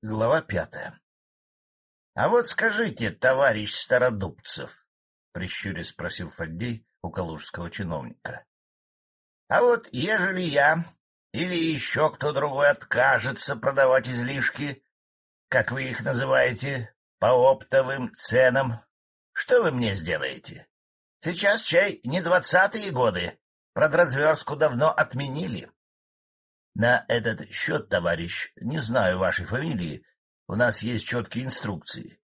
Глава пятая. — А вот скажите, товарищ Стародубцев, — прищурясь спросил Фаддей у калужского чиновника. — А вот ежели я или еще кто другой откажется продавать излишки, как вы их называете, по оптовым ценам, что вы мне сделаете? Сейчас чай не двадцатые годы, продразверстку давно отменили. На этот счет, товарищ, не знаю вашей фамилии, у нас есть четкие инструкции.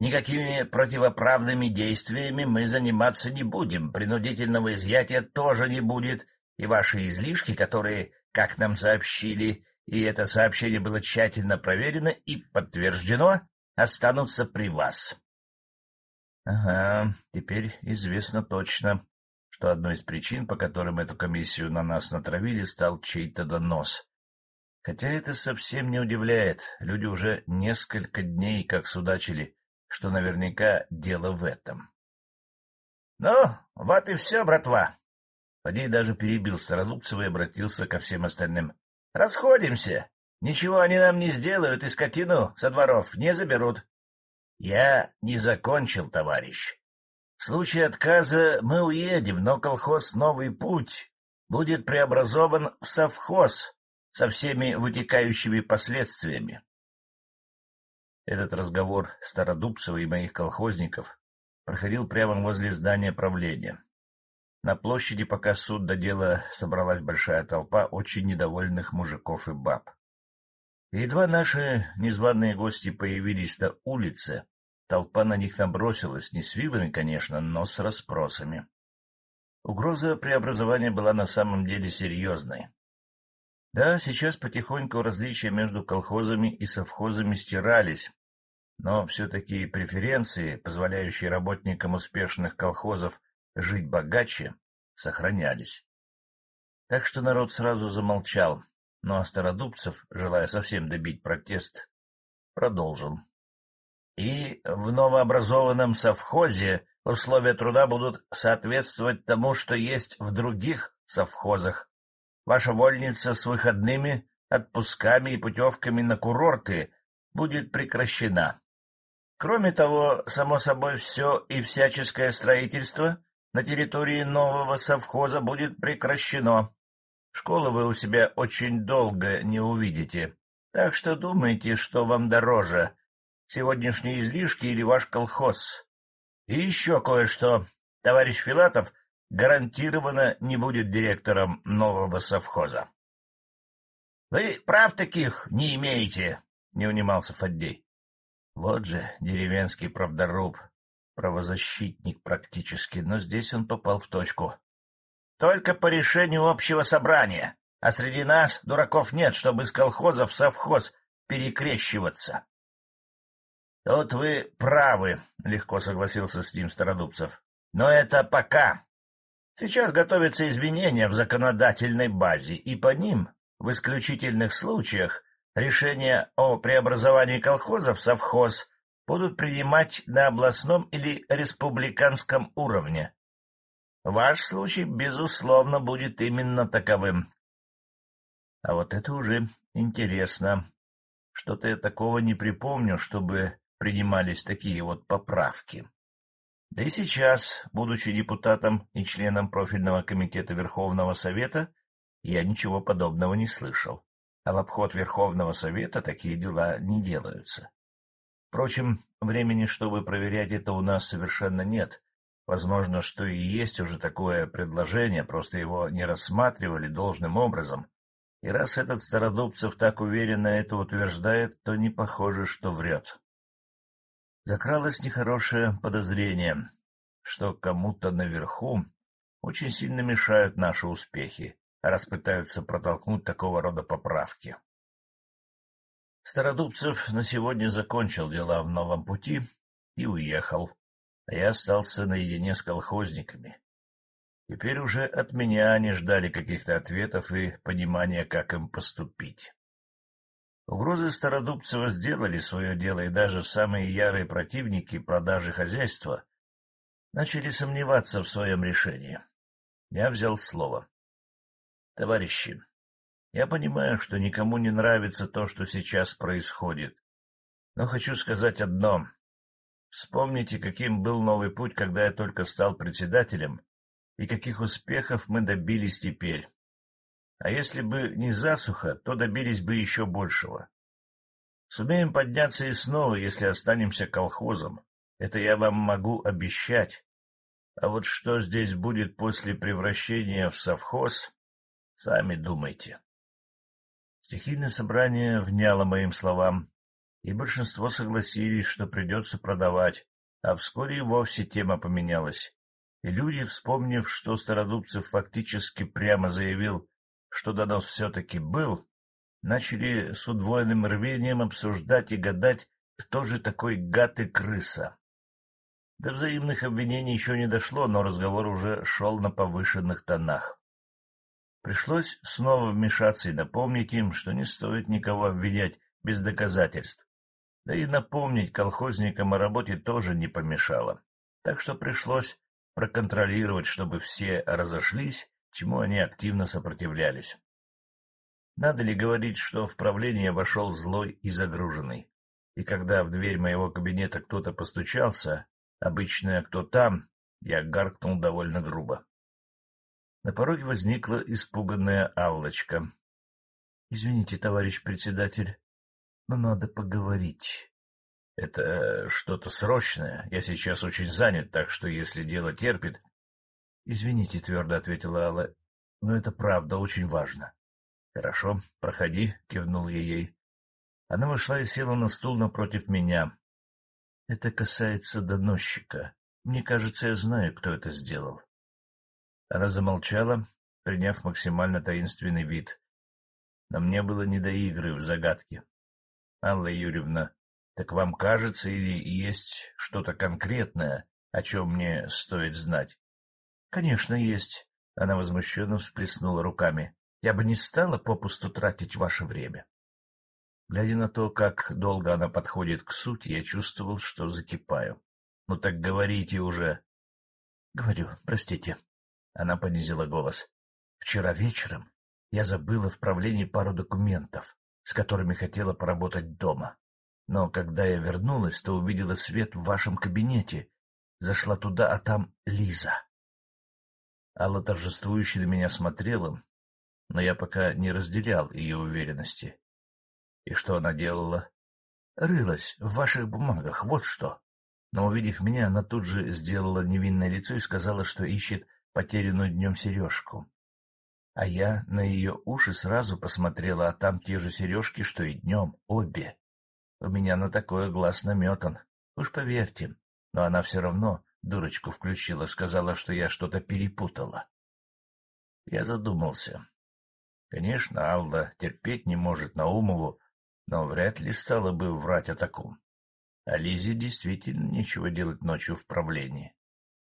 Никакими противоправными действиями мы заниматься не будем, принудительного изъятия тоже не будет, и ваши излишки, которые, как нам сообщили, и это сообщение было тщательно проверено и подтверждено, останутся при вас. — Ага, теперь известно точно, что одной из причин, по которым эту комиссию на нас натравили, стал чей-то донос. Хотя это совсем не удивляет, люди уже несколько дней как судачили, что наверняка дело в этом. — Ну, вот и все, братва. Фадей даже перебил Стародубцева и обратился ко всем остальным. — Расходимся. Ничего они нам не сделают и скотину со дворов не заберут. — Я не закончил, товарищ. В случае отказа мы уедем, но колхоз «Новый путь» будет преобразован в совхоз со всеми вытекающими последствиями. Этот разговор Стародубцева и моих колхозников проходил прямо возле здания правления. На площади, пока суд до дела, собралась большая толпа очень недовольных мужиков и баб. едва наши незваные гости появились на улице, Толпа на них набросилась, не с вилами, конечно, но с расспросами. Угроза преобразования была на самом деле серьезной. Да, сейчас потихоньку различия между колхозами и совхозами стирались, но все-таки преференции, позволяющие работникам успешных колхозов жить богаче, сохранялись. Так что народ сразу замолчал, но ну, Стародубцев, желая совсем добить протест, продолжил. И в новообразованном совхозе условия труда будут соответствовать тому, что есть в других совхозах. Ваша вольница с выходными, отпусками и путевками на курорты будет прекращена. Кроме того, само собой, все и всяческое строительство на территории нового совхоза будет прекращено. Школы вы у себя очень долго не увидите, так что думайте, что вам дороже сегодняшние излишки или ваш колхоз. И еще кое-что. Товарищ Филатов гарантированно не будет директором нового совхоза. — Вы прав таких не имеете, — не унимался Фаддей. Вот же деревенский правдоруб, правозащитник практически, но здесь он попал в точку. Только по решению общего собрания, а среди нас дураков нет, чтобы из колхоза в совхоз перекрещиваться. — Тут вы правы, — легко согласился с ним Стародубцев. — Но это пока. Сейчас готовятся изменения в законодательной базе, и по ним, в исключительных случаях, решения о преобразовании колхозов в совхоз будут принимать на областном или республиканском уровне. Ваш случай, безусловно, будет именно таковым. А вот это уже интересно. Что-то я такого не припомню, чтобы принимались такие вот поправки. Да и сейчас, будучи депутатом и членом профильного комитета Верховного Совета, я ничего подобного не слышал. А в обход Верховного Совета такие дела не делаются. Впрочем, времени, чтобы проверять это, у нас совершенно нет. Возможно, что и есть уже такое предложение, просто его не рассматривали должным образом. И раз этот Стародубцев так уверенно это утверждает, то не похоже, что врет. Закралось нехорошее подозрение, что кому-то наверху очень сильно мешают наши успехи, раз пытаются протолкнуть такого рода поправки. Стародубцев на сегодня закончил дела в новом пути и уехал, а я остался наедине с колхозниками. Теперь уже от меня они ждали каких-то ответов и понимания, как им поступить. Угрозы Стародубцева сделали свое дело, и даже самые ярые противники продажи хозяйства начали сомневаться в своем решении. Я взял слово. — Товарищи, я понимаю, что никому не нравится то, что сейчас происходит, Но хочу сказать одно. Вспомните, каким был новый путь, когда я только стал председателем, и каких успехов мы добились теперь. А если бы не засуха, то добились бы еще большего. Сумеем подняться и снова, если останемся колхозом. Это я вам могу обещать. А вот что здесь будет после превращения в совхоз, сами думайте. Стихийное собрание вняло моим словам, и большинство согласились, что придется продавать, а вскоре и вовсе тема поменялась. И люди, вспомнив, что Стародубцев фактически прямо заявил, что донос все-таки был, начали с удвоенным рвением обсуждать и гадать, кто же такой гад и крыса. До взаимных обвинений еще не дошло, но разговор уже шел на повышенных тонах. Пришлось снова вмешаться и напомнить им, что не стоит никого обвинять без доказательств. Да и напомнить колхозникам о работе тоже не помешало. Так что пришлось проконтролировать, чтобы все разошлись, чему они активно сопротивлялись. Надо ли говорить, что в правление вошел злой и загруженный, и когда в дверь моего кабинета кто-то постучался, Обычно кто там, я гаркнул довольно грубо. На пороге возникла испуганная Аллочка. — Извините, товарищ председатель, но надо поговорить. — Это что-то срочное. Я сейчас очень занят, так что если дело терпит... — Извините, — твердо ответила Алла, — но это правда очень важно. — Хорошо, проходи, — кивнул я ей. Она вошла и села на стул напротив меня. Это касается доносчика. Мне кажется, я знаю, кто это сделал. Она замолчала, приняв максимально таинственный вид. Но мне было не до игры в загадки. — Алла Юрьевна, так вам кажется или есть что-то конкретное, о чем мне стоит знать? — Конечно, есть. Она возмущенно всплеснула руками. — Я бы не стала попусту тратить ваше время. Глядя на то, как долго она подходит к сути, я чувствовал, что закипаю. — Ну так говорите уже. — Говорю, простите. Она понизила голос. — Вчера вечером я забыла в правлении пару документов, с которыми хотела поработать дома. Но когда я вернулась, то увидела свет в вашем кабинете. Зашла туда, а там Лиза. Алла торжествующе на меня смотрела, но я пока не разделял ее уверенности. И что она делала? Рылась в ваших бумагах, вот что. Но, увидев меня, она тут же сделала невинное лицо и сказала, что ищет потерянную днем сережку. А я на ее уши сразу посмотрела, а там те же сережки, что и днем, обе. У меня на такое глаз наметан, уж поверьте. Но она все равно дурочку включила, сказала, что я что-то перепутала. Я задумался. Конечно, Алла терпеть не может Наумову но вряд ли стала бы врать о таком. А Лизе действительно нечего делать ночью в правлении.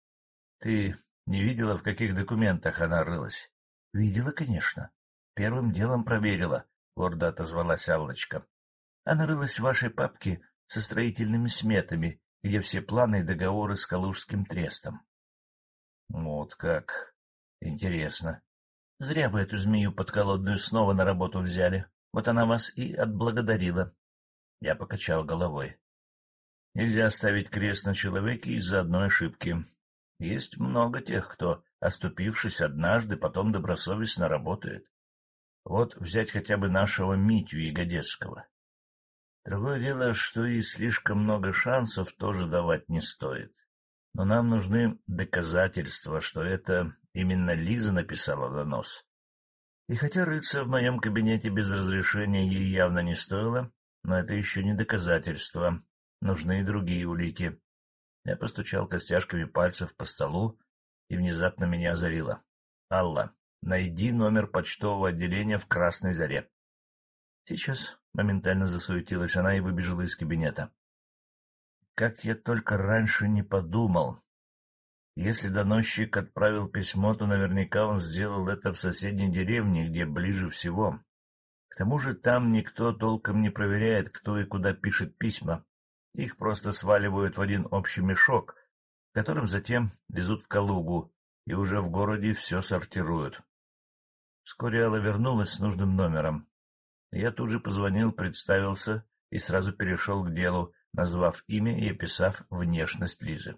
— Ты не видела, в каких документах она рылась? — Видела, конечно. Первым делом проверила, — гордо отозвалась Аллочка. Она рылась в вашей папке со строительными сметами, где все планы и договоры с Калужским трестом. — Вот как. Интересно. Зря вы эту змею подколодную снова на работу взяли. Вот она вас и отблагодарила. Я покачал головой. Нельзя ставить крест на человеке из-за одной ошибки. Есть много тех, кто, оступившись однажды, потом добросовестно работает. Вот взять хотя бы нашего Митю Ягодецкого. Другое дело, что и слишком много шансов тоже давать не стоит. Но нам нужны доказательства, что это именно Лиза написала донос. И хотя рыться в моем кабинете без разрешения ей явно не стоило, но это еще не доказательство. Нужны и другие улики. Я постучал костяшками пальцев по столу, и внезапно меня озарило. — Алла, найди номер почтового отделения в Красной Заре. Сейчас моментально засуетилась она и выбежала из кабинета. Как я только раньше не подумал, если доносчик отправил письмо, то наверняка он сделал это в соседней деревне, где ближе всего. К тому же там никто толком не проверяет, кто и куда пишет письма. Их просто сваливают в один общий мешок, которым затем везут в Калугу, и уже в городе все сортируют. Вскоре Алла вернулась с нужным номером. Я тут же позвонил, представился и сразу перешел к делу, назвав имя и описав внешность Лизы.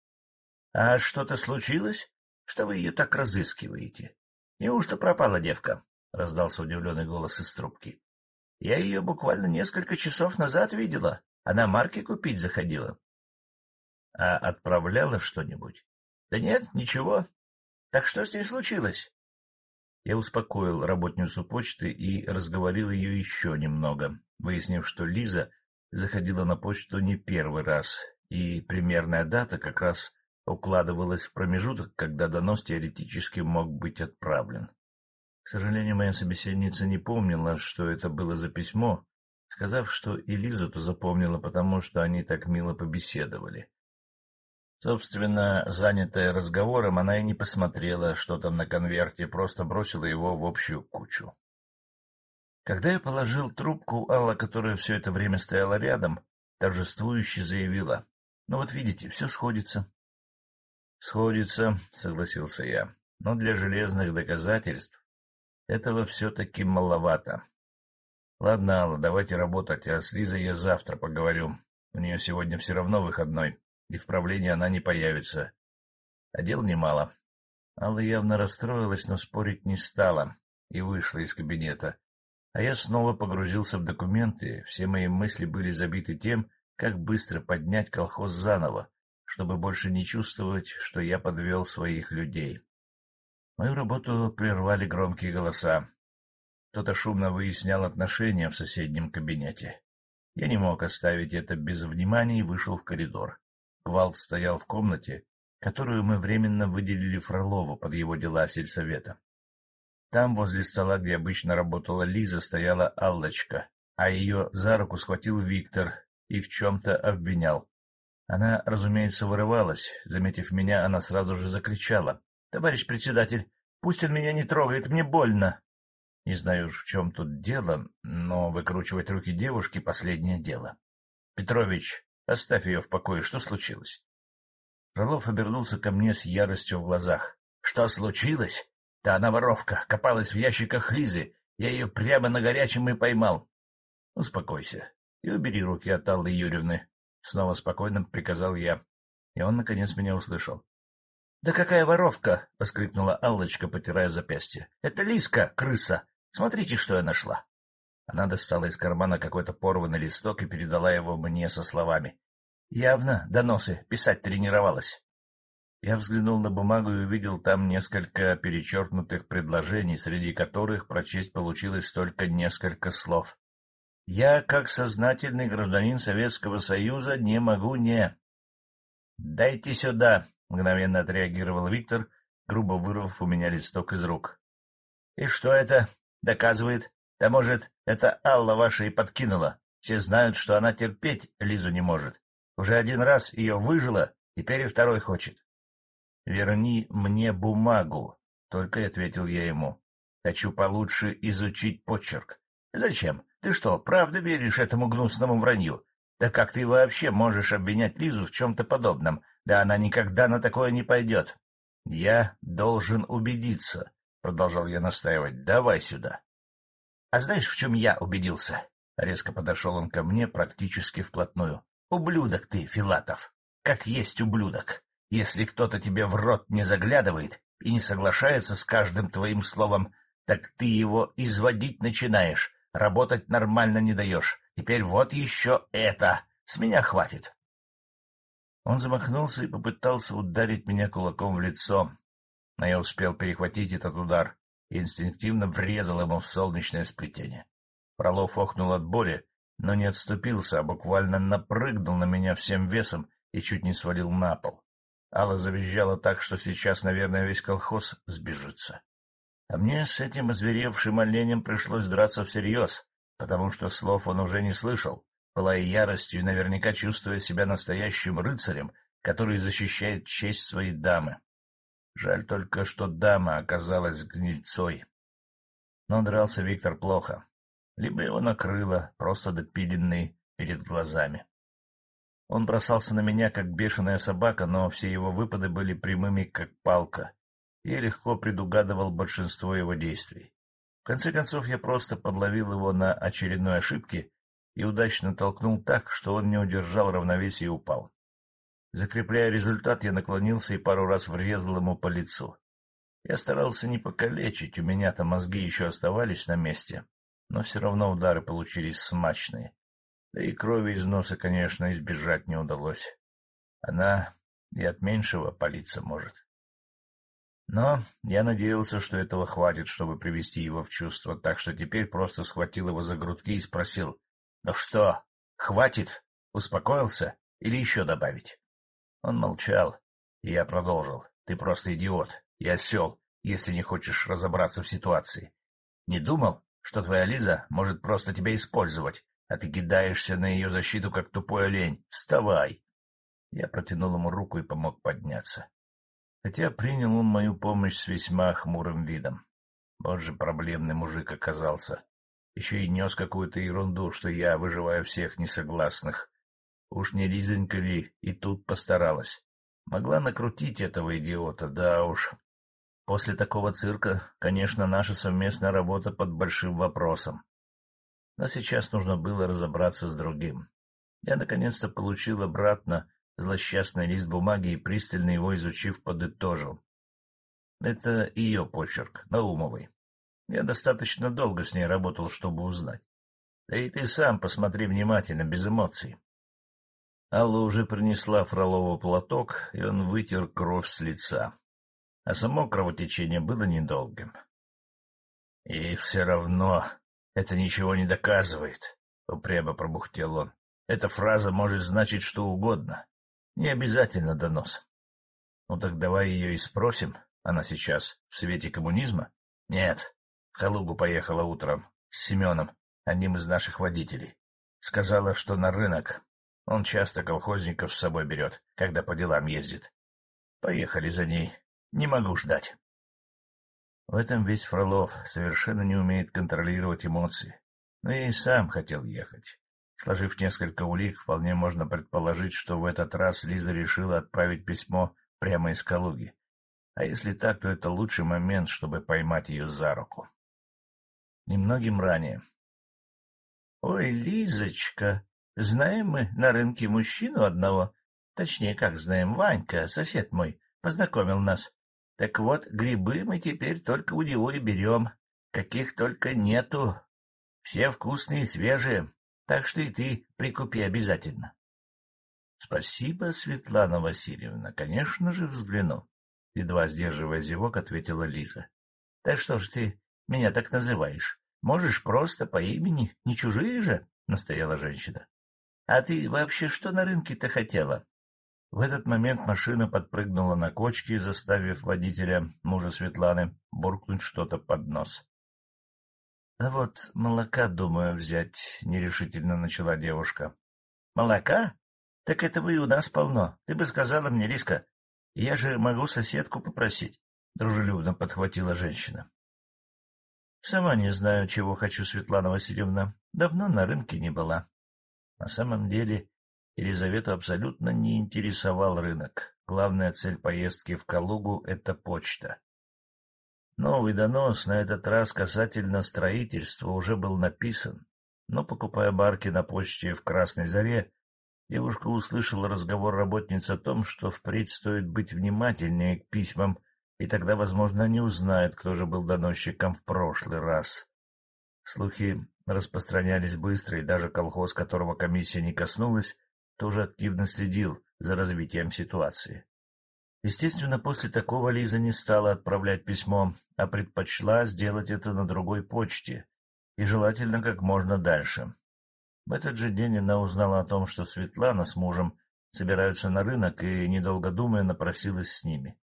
— А что-то случилось? Что вы ее так разыскиваете? Неужто пропала девка? — раздался удивленный голос из трубки. — Я ее буквально несколько часов назад видела. Она марки купить заходила. — А отправляла что-нибудь? — Да нет, ничего. Так что с ней случилось? Я успокоил работницу почты и разговорил ее еще немного, выяснив, что Лиза заходила на почту не первый раз, и примерная дата как раз укладывалась в промежуток, когда донос теоретически мог быть отправлен. К сожалению, моя собеседница не помнила, что это было за письмо, сказав, что и Лизу-то запомнила, потому что они так мило побеседовали. Собственно, занятая разговором, она и не посмотрела, что там на конверте, просто бросила его в общую кучу. Когда я положил трубку, Алла, которая все это время стояла рядом, торжествующе заявила. — Ну вот видите, все сходится. — Сходится, — согласился я, — но для железных доказательств этого все-таки маловато. Ладно, Алла, давайте работать, а с Лизой я завтра поговорю. У нее сегодня все равно выходной и в правлении она не появится. А дел немало. Алла явно расстроилась, но спорить не стала и вышла из кабинета. А я снова погрузился в документы, все мои мысли были забиты тем, как быстро поднять колхоз заново, чтобы больше не чувствовать, что я подвел своих людей. Мою работу прервали громкие голоса. Кто-то шумно выяснял отношения в соседнем кабинете. Я не мог оставить это без внимания и вышел в коридор. Гвалт стоял в комнате, которую мы временно выделили Фролову под его дела сельсовета. Там, возле стола, где обычно работала Лиза, стояла Аллочка, а ее за руку схватил Виктор и в чем-то обвинял. Она, разумеется, вырывалась. Заметив меня, она сразу же закричала. — Товарищ председатель, пусть он меня не трогает, мне больно. Не знаю уж, в чем тут дело, но выкручивать руки девушки — последнее дело. — Петрович, Оставь ее в покое. Что случилось? Фролов обернулся ко мне с яростью в глазах. — Что случилось? Да она воровка, копалась в ящиках Лизы. Я ее прямо на горячем и поймал. — Успокойся и убери руки от Аллы Юрьевны. Снова спокойно приказал я. И он, наконец, меня услышал. — Да какая воровка! — воскликнула Аллочка, потирая запястье. — Это Лиска, крыса! Смотрите, что я нашла! Она достала из кармана какой-то порванный листок и передала его мне со словами. — Явно доносы писать тренировалась. Я взглянул на бумагу и увидел там несколько перечеркнутых предложений, среди которых прочесть получилось только несколько слов. «Я, как сознательный гражданин Советского Союза, не могу не...» «Дайте сюда!» — мгновенно отреагировал Виктор, грубо вырвав у меня листок из рук. «И что это доказывает?» Да, может, это Алла ваша и подкинула. Все знают, что она терпеть Лизу не может. Уже один раз ее выжила, теперь и второй хочет. — Верни мне бумагу, — только и ответил я ему. — Хочу получше изучить почерк. — Зачем? Ты что, правда веришь этому гнусному вранью? Да как ты вообще можешь обвинять Лизу в чем-то подобном? Да она никогда на такое не пойдет. — Я должен убедиться, — продолжал я настаивать. — Давай сюда. — А знаешь, в чем я убедился? Резко подошел он ко мне практически вплотную. — Ублюдок ты, Филатов! Как есть ублюдок! Если кто-то тебе в рот не заглядывает и не соглашается с каждым твоим словом, так ты его изводить начинаешь, работать нормально не даешь. Теперь вот еще это! С меня хватит! Он замахнулся и попытался ударить меня кулаком в лицо, но я успел перехватить этот удар и инстинктивно врезал ему в солнечное сплетение. Фролов охнул от боли, но не отступился, а буквально напрыгнул на меня всем весом и чуть не свалил на пол. Алла завизжала так, что сейчас, наверное, весь колхоз сбежится. А мне с этим озверевшим оленем пришлось драться всерьез, потому что слов он уже не слышал, яростью и наверняка чувствуя себя настоящим рыцарем, который защищает честь своей дамы. Жаль только, что дама оказалась гнильцой. Но дрался Виктор плохо. Либо его накрыло, просто допиленный перед глазами. Он бросался на меня, как бешеная собака, но все его выпады были прямыми, как палка. Я легко предугадывал большинство его действий. В конце концов, я просто подловил его на очередной ошибке и удачно толкнул так, что он не удержал равновесия и упал. Закрепляя результат, я наклонился и пару раз врезал ему по лицу. Я старался не покалечить, у меня-то мозги еще оставались на месте, но все равно удары получились смачные. Да и крови из носа, конечно, избежать не удалось. Она и от меньшего палиться может. Но я надеялся, что этого хватит, чтобы привести его в чувство, так что теперь просто схватил его за грудки и спросил, «Ну что, хватит? Успокоился? Или еще добавить?» Он молчал, и я продолжил. «Ты просто идиот и осел, если не хочешь разобраться в ситуации. Не думал, что твоя Лиза может просто тебя использовать, а ты кидаешься на ее защиту, как тупой олень. Вставай!» Я протянул ему руку и помог подняться хотя принял он мою помощь с весьма хмурым видом. Вот же проблемный мужик оказался. Еще и нес какую-то ерунду, что я выживаю всех несогласных. Уж не Лизонька ли и тут постаралась. Могла накрутить этого идиота, да уж. После такого цирка, конечно, наша совместная работа под большим вопросом. Но сейчас нужно было разобраться с другим. Я наконец-то получил обратно злосчастный лист бумаги и, пристально его изучив, подытожил. Это ее почерк, Наумовой. Я достаточно долго с ней работал, чтобы узнать. Да и ты сам посмотри внимательно, без эмоций. Алла уже принесла Фролову платок, и он вытер кровь с лица. А само кровотечение было недолгим. — И все равно это ничего не доказывает, — упрямо пробухтел он. — Эта фраза может значить что угодно. Не обязательно донос. Ну так давай ее и спросим. Она сейчас в свете коммунизма? Нет. В Калугу поехала утром с Семеном, одним из наших водителей. Сказала, что на рынок. Он часто колхозников с собой берет, когда по делам ездит. Поехали за ней. Не могу ждать. В этом весь Фролов совершенно не умеет контролировать эмоции. Но я и сам хотел ехать. Сложив несколько улик, вполне можно предположить, что в этот раз Лиза решила отправить письмо прямо из Калуги. А если так, то это лучший момент, чтобы поймать ее за руку. Немногим ранее. — Ой, Лизочка, знаем мы на рынке мужчину одного. Точнее, как знаем, Ванька, сосед мой, познакомил нас. Так вот, грибы мы теперь только у него и берем. Каких только нету. Все вкусные и свежие. Так что и ты прикупи обязательно. — Спасибо, Светлана Васильевна. Конечно же, взгляну. Едва сдерживая зевок, ответила Лиза. — Да что ж ты меня так называешь? Можешь просто по имени, не чужие же? — настояла женщина. — А ты вообще что на рынке-то хотела? В этот момент машина подпрыгнула на кочке, заставив водителя, мужа Светланы, буркнуть что-то под нос. — А вот молока, думаю, взять, — нерешительно начала девушка. — Молока? Так этого и у нас полно. Ты бы сказала мне, Лиска. Я же могу соседку попросить, — дружелюбно подхватила женщина. — Сама не знаю, чего хочу, Светлана Васильевна. Давно на рынке не была. На самом деле Елизавету абсолютно не интересовал рынок. Главная цель поездки в Калугу — это почта. Новый донос, на этот раз касательно строительства, уже был написан, но, покупая барки на почте в Красной Заре, девушка услышала разговор работниц о том, что впредь стоит быть внимательнее к письмам, и тогда, возможно, они узнают, кто же был доносчиком в прошлый раз. Слухи распространялись быстро, и даже колхоз, которого комиссия не коснулась, тоже активно следил за развитием ситуации. Естественно, после такого Лиза не стала отправлять письмо, а предпочла сделать это на другой почте, и желательно как можно дальше. В этот же день она узнала о том, что Светлана с мужем собираются на рынок, и, недолго думая, напросилась с ними.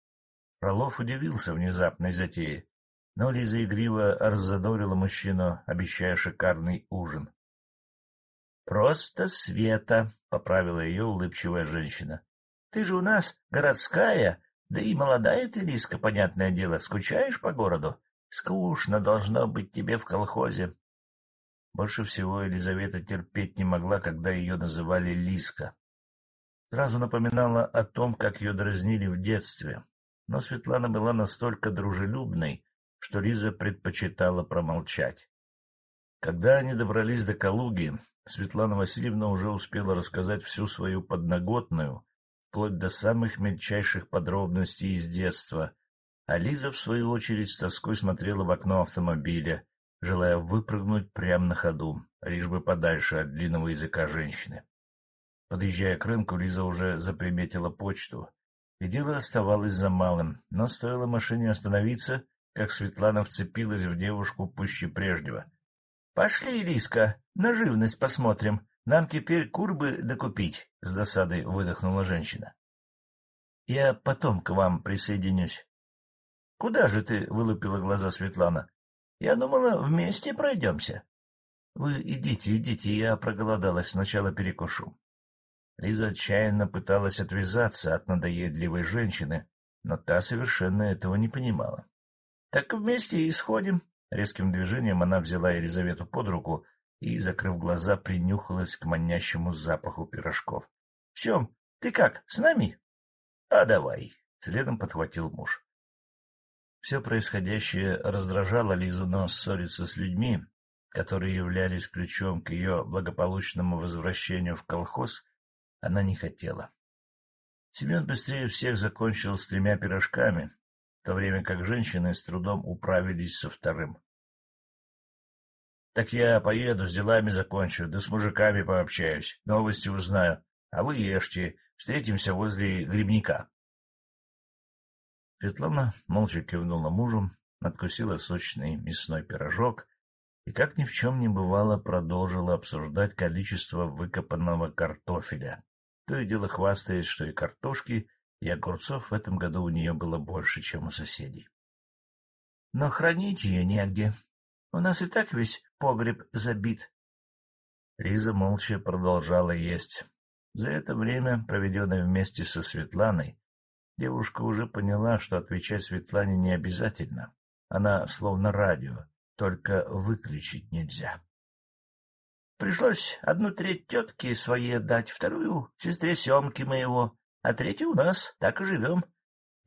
Фролов удивился внезапной затее, но Лиза игриво раззадорила мужчину, обещая шикарный ужин. — Просто Света, — поправила ее улыбчивая женщина. Ты же у нас городская, да и молодая ты, Лиска, понятное дело, скучаешь по городу? Скучно должно быть тебе в колхозе. Больше всего Елизавета терпеть не могла, когда ее называли Лиска. Сразу напоминала о том, как ее дразнили в детстве. Но Светлана была настолько дружелюбной, что Лиза предпочитала промолчать. Когда они добрались до Калуги, Светлана Васильевна уже успела рассказать всю свою подноготную, вплоть до самых мельчайших подробностей из детства, а Лиза, в свою очередь, с тоской смотрела в окно автомобиля, желая выпрыгнуть прямо на ходу, лишь бы подальше от длинного языка женщины. Подъезжая к рынку, Лиза уже заприметила почту, и дело оставалось за малым, но стоило машине остановиться, как Светлана вцепилась в девушку пуще прежнего. — Пошли, Лиска, на живность посмотрим. Нам теперь курбы докупить, — с досадой выдохнула женщина. — Я потом к вам присоединюсь. — Куда же ты? — вылупила глаза Светлана. — Я думала, вместе пройдемся. — Вы идите, идите, я проголодалась, сначала перекушу. Лиза отчаянно пыталась отвязаться от надоедливой женщины, но та совершенно этого не понимала. — Так вместе и сходим. Резким движением она взяла Елизавету под руку и, закрыв глаза, принюхалась к манящему запаху пирожков. — Сем, ты как, с нами? — А давай, — следом подхватил муж. Все происходящее раздражало Лизу, но ссориться с людьми, которые являлись ключом к ее благополучному возвращению в колхоз, она не хотела. Семен быстрее всех закончил с тремя пирожками, то время как женщины с трудом управились со вторым. — Так я поеду, с делами закончу, да с мужиками пообщаюсь, новости узнаю, а вы ешьте, встретимся возле грибника. Светлана молча кивнула мужу, откусила сочный мясной пирожок и, как ни в чем не бывало, продолжила обсуждать количество выкопанного картофеля, то и дело хвастаясь, что и картошки, и огурцов в этом году у нее было больше, чем у соседей. Но хранить ее негде. У нас и так весь погреб забит. Лиза молча продолжала есть. За это время, проведенное вместе со Светланой, девушка уже поняла, что отвечать Светлане не обязательно. Она словно радио, только выключить нельзя. Пришлось одну треть тетки своей отдать, вторую — сестре Семки моего, а третью у нас, так и живем.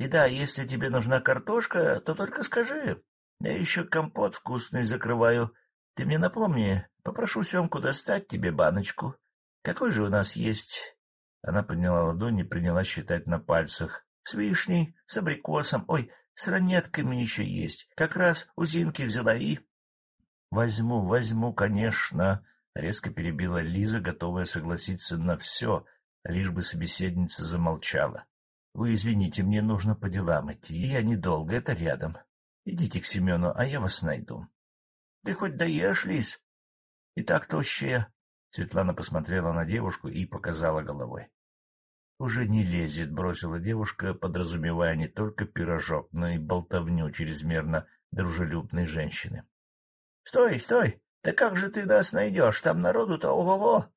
И да, если тебе нужна картошка, то только скажи. Я еще компот вкусный закрываю. Ты мне напомни, попрошу Семку достать тебе баночку. Какой же у нас есть? Она подняла ладонь и приняла считать на пальцах. С вишней, с абрикосом, ой, с ранетками еще есть. Как раз у Зинки взяла и... — Возьму, возьму, конечно, Резко перебила Лиза, готовая согласиться на все, лишь бы собеседница замолчала. — Вы извините, мне нужно по делам идти, я недолго, это рядом. Идите к Семену, а я вас найду. — Ты хоть даешь, Лиз? — И так тощая. Светлана посмотрела на девушку и показала головой. — Уже не лезет, — бросила девушка, подразумевая не только пирожок, но и болтовню чрезмерно дружелюбной женщины. — Стой, стой! Да как же ты нас найдешь? Там народу-то ого-го!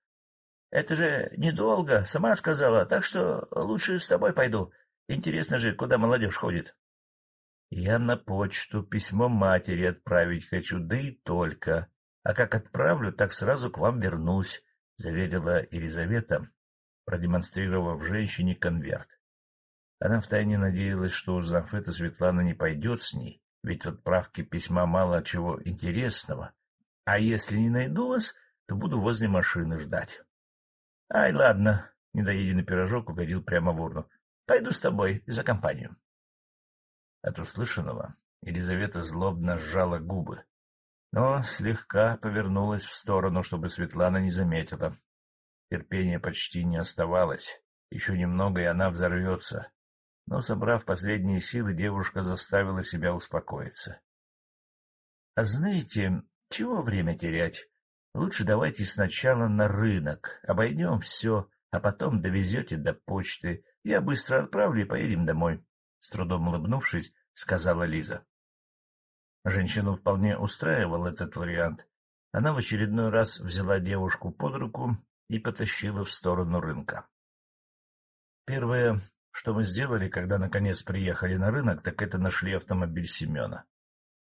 Это же недолго, сама сказала, так что лучше с тобой пойду. Интересно же, куда молодежь ходит. Я на почту письмо матери отправить хочу, да и только. А как отправлю, так сразу к вам вернусь, — заверила Елизавета, продемонстрировав женщине конверт. Она втайне надеялась, что, узнав это, Светлана не пойдет с ней, ведь в отправке письма мало чего интересного, а если не найду вас, то буду возле машины ждать. — Ай, ладно, — недоеденный пирожок угодил прямо в урну. — Пойду с тобой за компанию. От услышанного Елизавета злобно сжала губы, но слегка повернулась в сторону, чтобы Светлана не заметила. Терпения почти не оставалось. Еще немного, и она взорвется. Но, собрав последние силы, девушка заставила себя успокоиться. — А знаете, чего время терять? Лучше давайте сначала на рынок, обойдем все, а потом довезете до почты. Я быстро отправлю и поедем домой. С трудом улыбнувшись, сказала Лиза. Женщину вполне устраивал этот вариант. Она в очередной раз взяла девушку под руку и потащила в сторону рынка. Первое, что мы сделали, когда наконец приехали на рынок, так это нашли автомобиль Семена.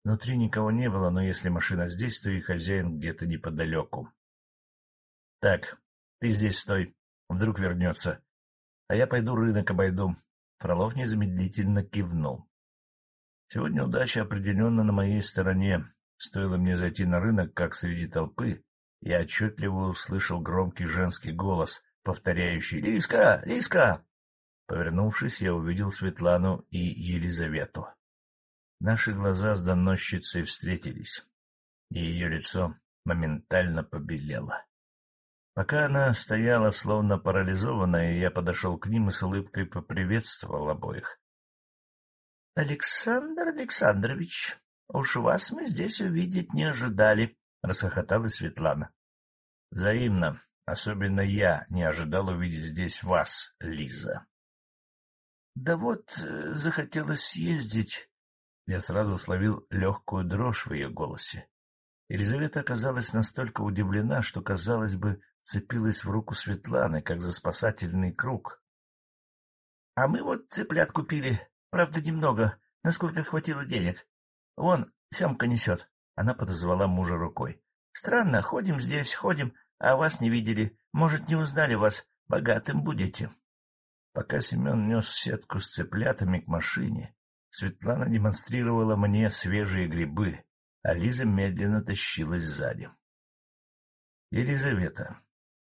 Внутри никого не было, но если машина здесь, то и хозяин где-то неподалеку. — Так, ты здесь стой, вдруг вернется. А я пойду рынок обойду. Фролов незамедлительно кивнул. Сегодня удача определенно на моей стороне. Стоило мне зайти на рынок, как среди толпы, я отчетливо услышал громкий женский голос, повторяющий «Лиска! Лиска!». Повернувшись, я увидел Светлану и Елизавету. Наши глаза с доносчицей встретились, и ее лицо моментально побелело. Пока она стояла, словно парализованная, я подошел к ним и с улыбкой поприветствовал обоих. — Александр Александрович, уж вас мы здесь увидеть не ожидали, — расхохоталась Светлана. — Взаимно. Особенно я не ожидал увидеть здесь вас, Лиза. — Да вот, э, захотелось съездить. Я сразу словил легкую дрожь в ее голосе. Елизавета оказалась настолько удивлена, что, казалось бы, цепилась в руку Светланы, как за спасательный круг. — А мы вот цыплят купили, правда, немного, насколько хватило денег. Вон, Семка несет. Она подозвала мужа рукой. — Странно, ходим здесь, ходим, а вас не видели. Может, не узнали вас, богатым будете. Пока Семен нес сетку с цыплятами к машине, Светлана демонстрировала мне свежие грибы, а Лиза медленно тащилась сзади. — Елизавета,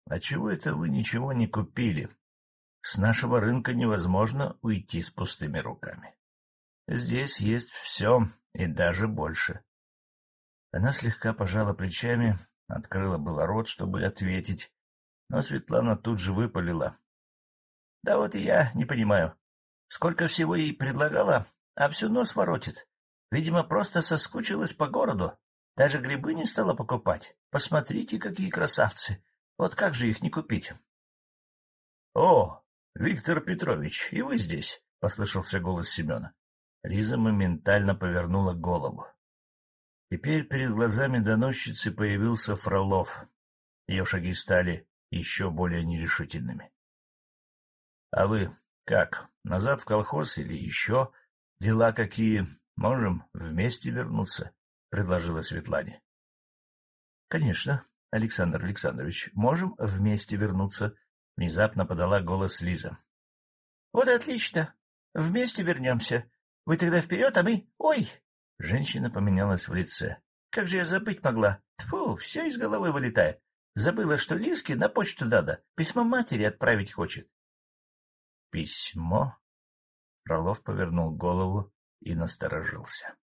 а чего это вы ничего не купили? С нашего рынка невозможно уйти с пустыми руками. Здесь есть все и даже больше. Она слегка пожала плечами, открыла было рот, чтобы ответить, но Светлана тут же выпалила. — Да вот и я не понимаю. Сколько всего ей предлагала, а всю нос воротит. Видимо, просто соскучилась по городу. Даже грибы не стала покупать. Посмотрите, какие красавцы. Вот как же их не купить? — О, Виктор Петрович, и вы здесь? — послышался голос Семена. Лиза моментально повернула голову. Теперь перед глазами доносчицы появился Фролов. Ее шаги стали еще более нерешительными. — А вы как, назад в колхоз или еще дела какие? Можем вместе вернуться? — предложила Светлане. — Конечно, Александр Александрович, можем вместе вернуться, — внезапно подала голос Лиза. — Вот отлично. Вместе вернемся. Вы тогда вперед, а мы... Ой! Женщина поменялась в лице. Как же я забыть могла? Фу, все из головы вылетает. Забыла, что Лизке на почту надо. Письмо матери отправить хочет. Письмо? Фролов повернул голову и насторожился.